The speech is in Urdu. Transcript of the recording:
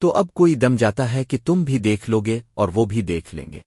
تو اب کوئی دم جاتا ہے کہ تم بھی دیکھ لو گے اور وہ بھی دیکھ لیں گے۔